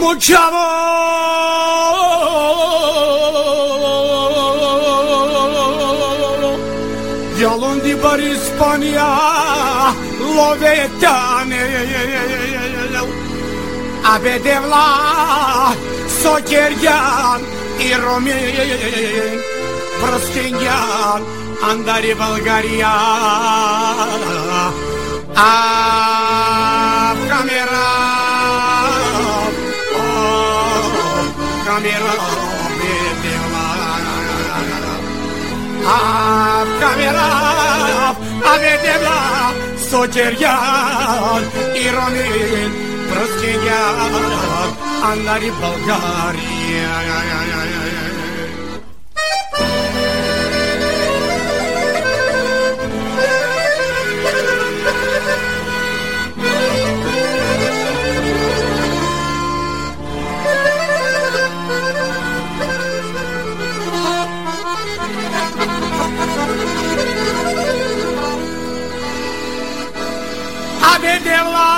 مجبا De alundi për Ispania Lovetane A bedevla Sokerjan I Rumin Prostinjan Andari Bulgaria A kamera Kamera Bedevla А камера Абедевла Сотерян и Ромин Простынян Андари Болгария Bella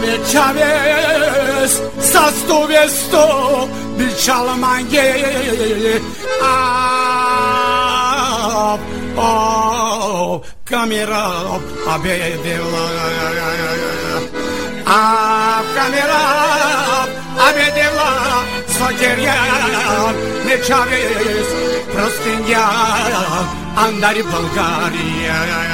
Ne çaves Sastu vestu Bir çalman gel Ab Oh Kamera Abedela Ab Kamera. Państwa gerian Ne çaresiz prostınyan Anlar Bulgarya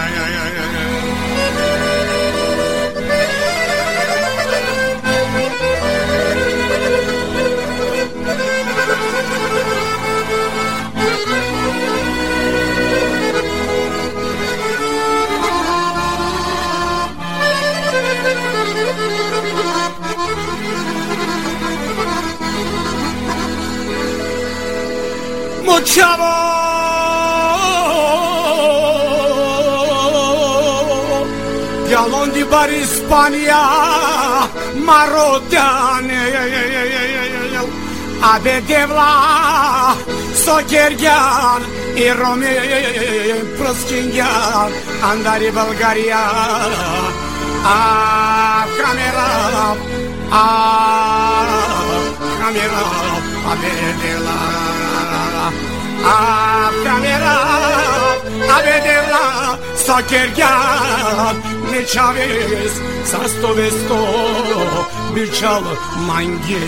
muchavo Yalon di bar Ispanya Marodane Abe devla Sokergan И Роме Проскингян Андари Болгария А Камерав А Камерав Победила а, افرمیرا ابدیرا ساکرگان bir çaviz sasto vesto bir çal mangi.